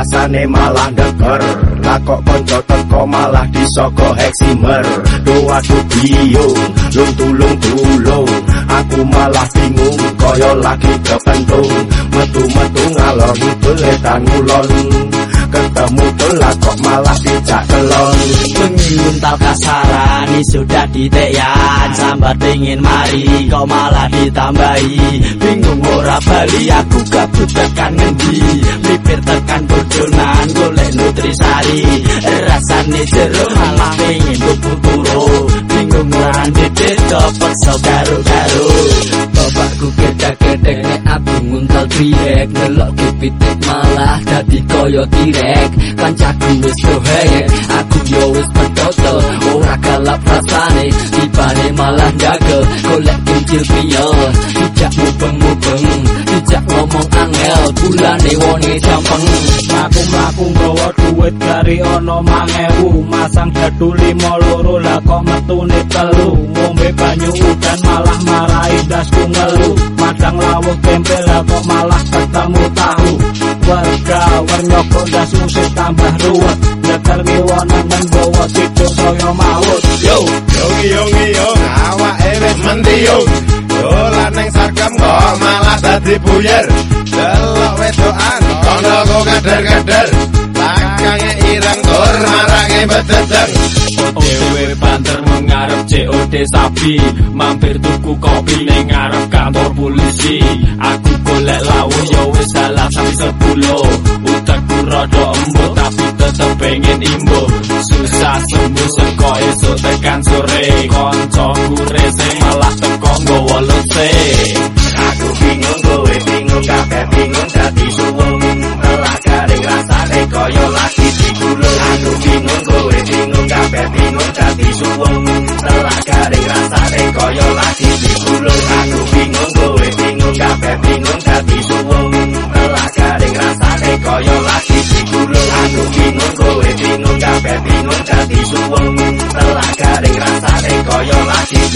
rasane malah deker lah kok konco teko malah disoko heksimer. Doa biung lung tulung tulung. Aku malah bingung koyo lagi kepentung metu metu ngalor itu letan ngulon. Ketemu telah kok malah tidak telon menguntal kasaran sudah diteyan. Sambat ingin mari kok malah ditambahi. Bingung ora bali aku gabut tekan ngendi. Lipir tekan bodonan golek nutrisari. Rasane jero malah ingin tuku turu bingung ora ndedek dapet so karo bapakku gedek-gedek triyek nelok dipitik malah dadi koyo tirek kancaku wis dohek aku yo wis petoto. Ora kalap rasane tibane malah jagel golek kincil piyo tidak mubeng-mubeng tidak ngomong angel. Bulane wonge jampeng aku mlaku nggawa duit gari ana mangewu masang dadu lima loro kok metune telu. Ngombe banyu udan malah marai dasku ngelu warga warnyoko das musik tambah ruwet. Nyekel ngiwonan dan bawa situ soyo maut. Yo yo. Yo yo awak ewes mentiung dolan neng sarkem kok malah dadi buyer. Delok wedokan kono kok kader-kader lakange ireng tur marange bededeng Dewe banter mengarep COD sapi. Mampir tuku kopi pengen imbo Susah sembuh seko esok tekan sore. Konco rese malah teko nggawa lese. Aku bingung kowe bingung kabeh bingung. Dadi suwung telah garing rasane kaya lagi digulung. Aku bingung kowe bingung kabeh bingung. Dadi suwung telah garing rasane kaya lagi bingung dadi suwung telah garing rasane kaya lagi